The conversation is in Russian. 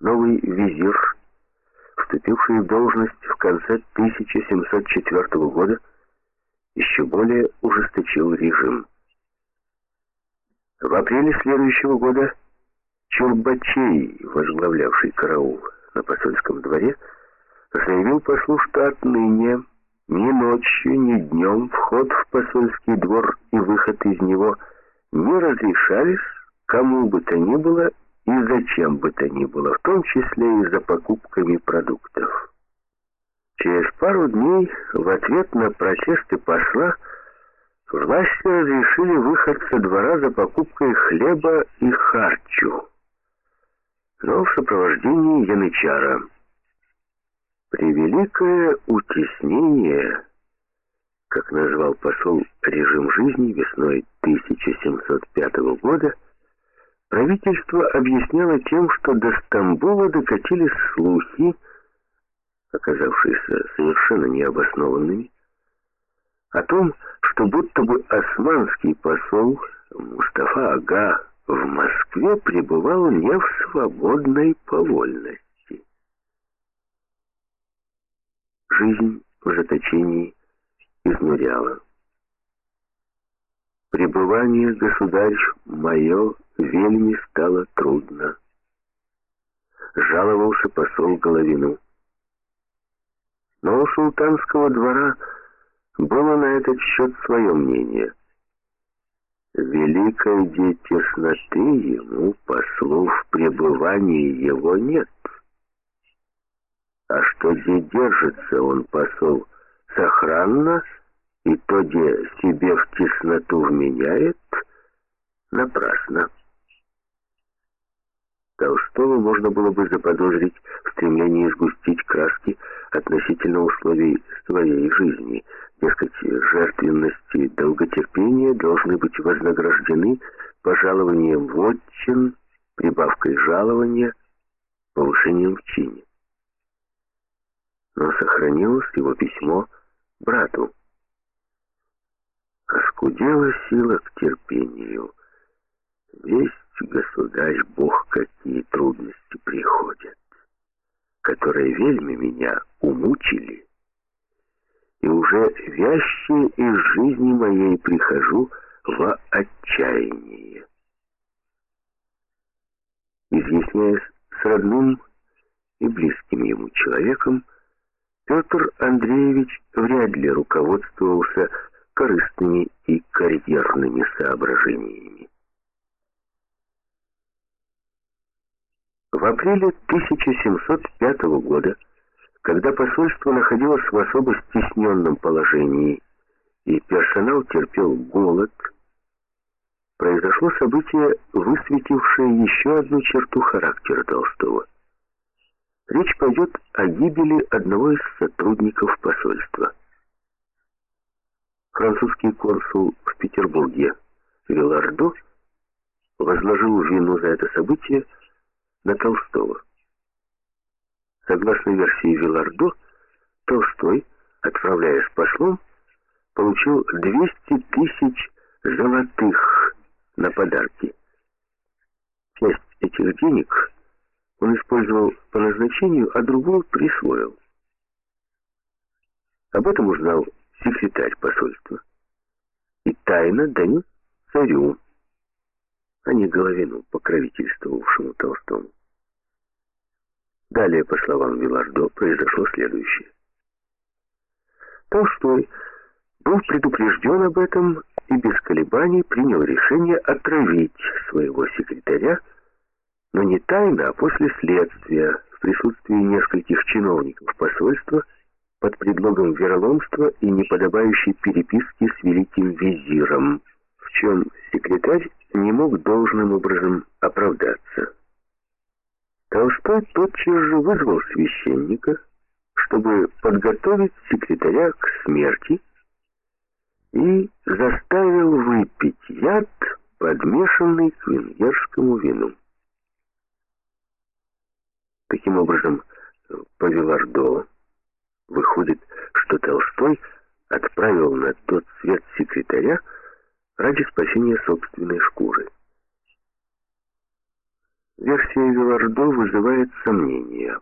новый визир, вступивший в должность в конце 1704 года, еще более ужесточил режим. В апреле следующего года Чурбачей, возглавлявший караул на посольском дворе, заявил послу, что отныне ни ночью, ни днем вход в посольский двор и выход из него не разрешались кому бы то ни было и зачем бы то ни было, в том числе и за покупками продуктов. Через пару дней в ответ на протесты посла власти разрешили выход со двора за покупкой хлеба и харчу, но в сопровождении янычара. Превеликое утеснение, как назвал посол режим жизни весной 1705 года, правительство объясняло тем, что до Стамбула докатились слухи, оказавшиеся совершенно необоснованными, о том, что будто бы османский посол Мустафа Ага в Москве пребывал не в свободной повольности. Жизнь в заточении изнуряла. Пребывание, государь, мое вельми стало трудно. Жаловался посол Головину. Но у султанского двора было на этот счет свое мнение. Великой де тесноты ему, послу, в пребывании его нет. А что где держится он, посол, сохранно, и то, где себе в тесноту вменяет, напрасно. Толстого можно было бы заподозрить в стремлении сгустить краски относительно условий своей жизни. Дескать, жертвенность и долготерпение должны быть вознаграждены пожалованием вотчин, прибавкой жалования, повышением в чине. Но сохранилось его письмо брату. Оскудела сила к терпению. Весь государь, Бог, какие трудности приходят, которые вельми меня умучили, и уже вяще из жизни моей прихожу во отчаяние. Изъясняясь с родным и близким ему человеком, Петр Андреевич вряд ли руководствовался корыстными и карьерными соображениями. В апреле 1705 года, когда посольство находилось в особо стесненном положении и персонал терпел голод, произошло событие, высветившее еще одну черту характера Толстого. Речь пойдет о гибели одного из сотрудников посольства. Французский консул в Петербурге Вилардо возложил вину за это событие на Толстого. Согласно версии Вилардо, Толстой, отправляясь послом, получил 200 тысяч золотых на подарки. Часть этих денег он использовал по назначению, а другую присвоил. Об этом узнал секретарь посольства и тайно донес царю а не Головину, покровительствовавшему Толстому. Далее, по словам Вилардо, произошло следующее. Толстой был предупрежден об этом и без колебаний принял решение отравить своего секретаря, но не тайно, а после следствия, в присутствии нескольких чиновников посольства, под предлогом вероломства и неподобающей переписки с великим визиром, в чем секретарь мог должным образом оправдаться. Толстой тотчас же вызвал священника, чтобы подготовить секретаря к смерти и заставил выпить яд, подмешанный к венгерскому вину. Таким образом, по Вилардо выходит, что Толстой отправил на тот свет секретаря, ради спасения собственной шкуры. Версия Вилардо вызывает сомнения.